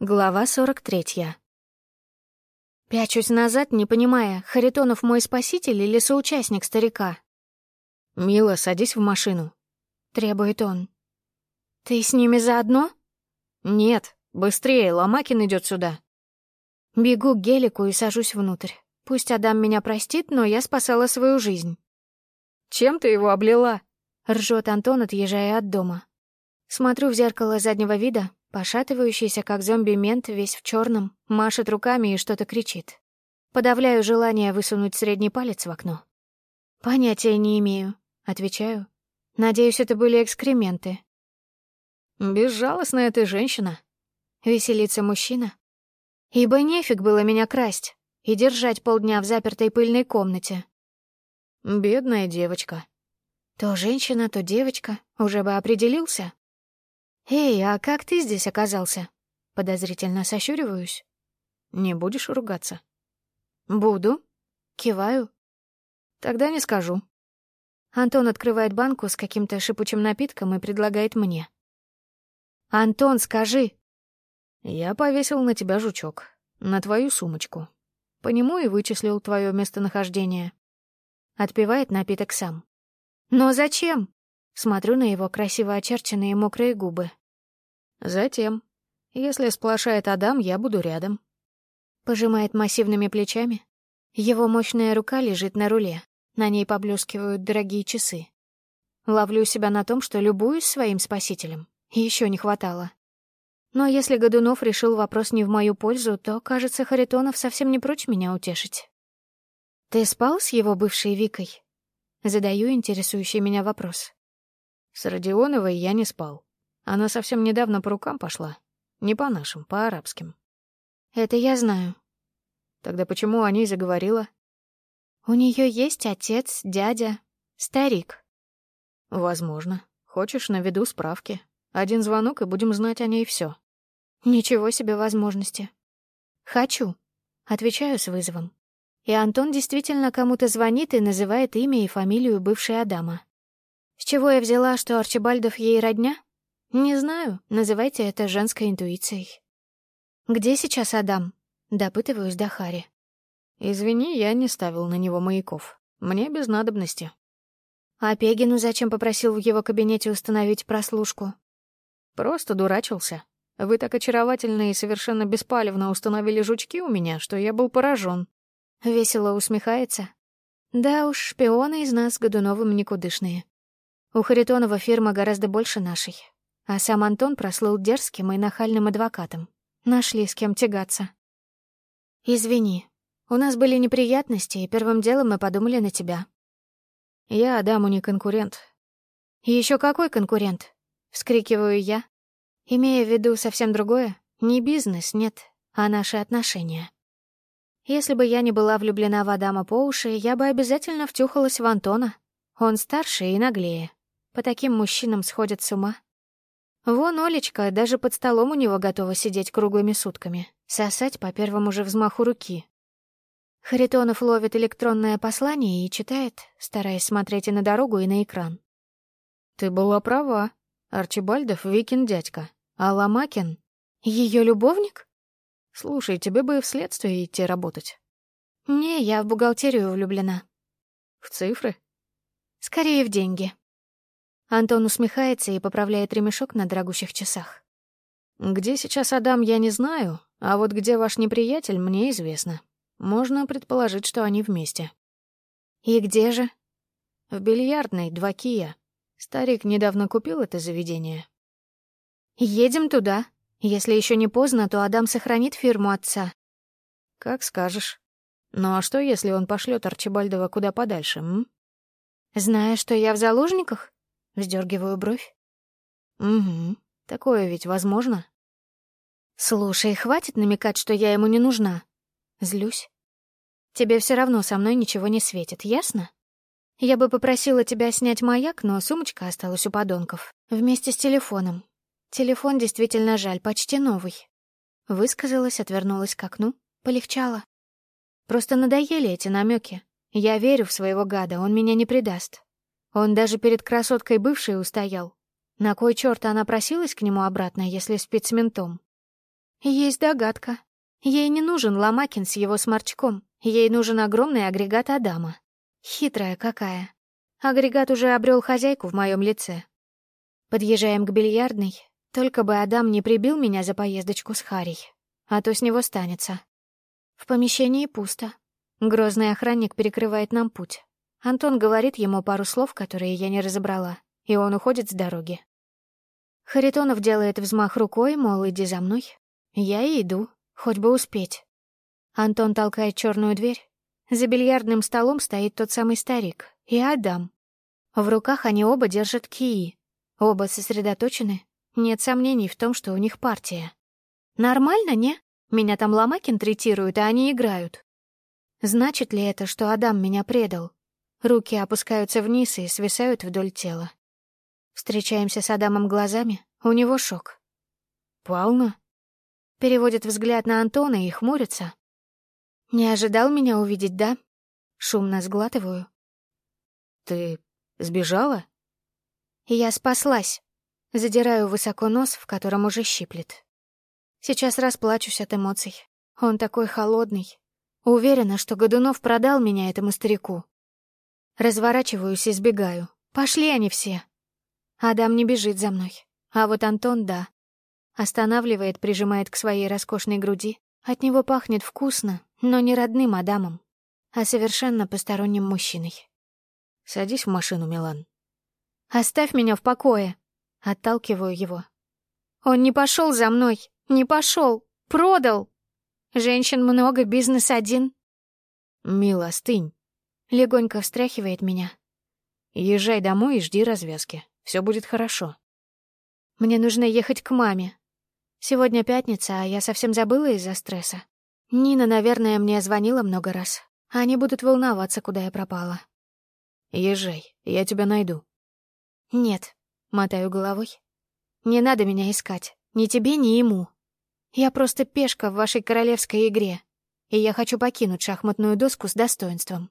Глава 43. Пячусь назад, не понимая, Харитонов мой спаситель или соучастник старика. «Мила, садись в машину», — требует он. «Ты с ними заодно?» «Нет, быстрее, Ломакин идет сюда». Бегу к гелику и сажусь внутрь. Пусть Адам меня простит, но я спасала свою жизнь. «Чем ты его облила?» — ржет Антон, отъезжая от дома. Смотрю в зеркало заднего вида, Пошатывающийся, как зомби-мент, весь в черном, машет руками и что-то кричит. Подавляю желание высунуть средний палец в окно. «Понятия не имею», — отвечаю. «Надеюсь, это были экскременты». «Безжалостная ты женщина», — веселится мужчина. «Ибо нефиг было меня красть и держать полдня в запертой пыльной комнате». «Бедная девочка». То женщина, то девочка. Уже бы определился. «Эй, а как ты здесь оказался?» Подозрительно сощуриваюсь. «Не будешь ругаться?» «Буду». Киваю. «Тогда не скажу». Антон открывает банку с каким-то шипучим напитком и предлагает мне. «Антон, скажи!» «Я повесил на тебя жучок. На твою сумочку. По нему и вычислил твое местонахождение». Отпивает напиток сам. «Но зачем?» Смотрю на его красиво очерченные мокрые губы. Затем, если сплошает Адам, я буду рядом. Пожимает массивными плечами. Его мощная рука лежит на руле. На ней поблескивают дорогие часы. Ловлю себя на том, что любуюсь своим спасителем. Еще не хватало. Но если Годунов решил вопрос не в мою пользу, то, кажется, Харитонов совсем не прочь меня утешить. «Ты спал с его бывшей Викой?» Задаю интересующий меня вопрос. С Родионовой я не спал. Она совсем недавно по рукам пошла. Не по нашим, по арабским. Это я знаю. Тогда почему о ней заговорила? У нее есть отец, дядя, старик. Возможно. Хочешь, наведу справки. Один звонок, и будем знать о ней все. Ничего себе возможности. Хочу. Отвечаю с вызовом. И Антон действительно кому-то звонит и называет имя и фамилию бывшей Адама. С чего я взяла, что Арчибальдов ей родня? Не знаю, называйте это женской интуицией. Где сейчас Адам? Допытываюсь до Хари. Извини, я не ставил на него маяков. Мне без надобности. А Пегину зачем попросил в его кабинете установить прослушку? Просто дурачился. Вы так очаровательно и совершенно беспалевно установили жучки у меня, что я был поражен. Весело усмехается. Да уж, шпионы из нас Годуновым никудышные. У Харитонова фирма гораздо больше нашей. А сам Антон прослыл дерзким и нахальным адвокатом. Нашли с кем тягаться. «Извини, у нас были неприятности, и первым делом мы подумали на тебя». «Я Адаму не конкурент». Еще какой конкурент?» — вскрикиваю я, имея в виду совсем другое. Не бизнес, нет, а наши отношения. Если бы я не была влюблена в Адама по уши, я бы обязательно втюхалась в Антона. Он старше и наглее. По таким мужчинам сходят с ума. Вон Олечка даже под столом у него готова сидеть круглыми сутками, сосать по первому же взмаху руки. Харитонов ловит электронное послание и читает, стараясь смотреть и на дорогу, и на экран. «Ты была права. Арчибальдов — Викин дядька. А Ломакин — ее любовник?» «Слушай, тебе бы в следствие идти работать». «Не, я в бухгалтерию влюблена». «В цифры?» «Скорее в деньги». Антон усмехается и поправляет ремешок на дорогущих часах. «Где сейчас Адам, я не знаю, а вот где ваш неприятель, мне известно. Можно предположить, что они вместе». «И где же?» «В бильярдной, два кия. Старик недавно купил это заведение». «Едем туда. Если еще не поздно, то Адам сохранит фирму отца». «Как скажешь. Ну а что, если он пошлет Арчибальдова куда подальше, м?» «Зная, что я в заложниках?» Вздергиваю бровь. Угу, такое ведь возможно. Слушай, хватит намекать, что я ему не нужна. Злюсь. Тебе все равно со мной ничего не светит, ясно? Я бы попросила тебя снять маяк, но сумочка осталась у подонков. Вместе с телефоном. Телефон действительно жаль, почти новый. Высказалась, отвернулась к окну, полегчало. Просто надоели эти намеки. Я верю в своего гада, он меня не предаст. Он даже перед красоткой бывшей устоял. На кой черт она просилась к нему обратно, если спит с ментом? Есть догадка. Ей не нужен Ломакин с его сморчком. Ей нужен огромный агрегат Адама. Хитрая какая. Агрегат уже обрел хозяйку в моем лице. Подъезжаем к бильярдной. Только бы Адам не прибил меня за поездочку с Харей. А то с него станется. В помещении пусто. Грозный охранник перекрывает нам путь. Антон говорит ему пару слов, которые я не разобрала, и он уходит с дороги. Харитонов делает взмах рукой, мол, иди за мной. Я и иду, хоть бы успеть. Антон толкает черную дверь. За бильярдным столом стоит тот самый старик и Адам. В руках они оба держат кии. Оба сосредоточены. Нет сомнений в том, что у них партия. Нормально, не? Меня там Ломакин третируют, а они играют. Значит ли это, что Адам меня предал? Руки опускаются вниз и свисают вдоль тела. Встречаемся с Адамом глазами, у него шок. «Пауна?» Переводит взгляд на Антона и хмурится. «Не ожидал меня увидеть, да?» Шумно сглатываю. «Ты сбежала?» «Я спаслась». Задираю высоко нос, в котором уже щиплет. Сейчас расплачусь от эмоций. Он такой холодный. Уверена, что Годунов продал меня этому старику. Разворачиваюсь и сбегаю. Пошли они все. Адам не бежит за мной. А вот Антон — да. Останавливает, прижимает к своей роскошной груди. От него пахнет вкусно, но не родным Адамом, а совершенно посторонним мужчиной. «Садись в машину, Милан». «Оставь меня в покое!» Отталкиваю его. «Он не пошел за мной! Не пошел! Продал! Женщин много, бизнес один!» «Мила, остынь!» Легонько встряхивает меня. «Езжай домой и жди развязки. Все будет хорошо. Мне нужно ехать к маме. Сегодня пятница, а я совсем забыла из-за стресса. Нина, наверное, мне звонила много раз. Они будут волноваться, куда я пропала. Езжай, я тебя найду. Нет, мотаю головой. Не надо меня искать. Ни тебе, ни ему. Я просто пешка в вашей королевской игре. И я хочу покинуть шахматную доску с достоинством.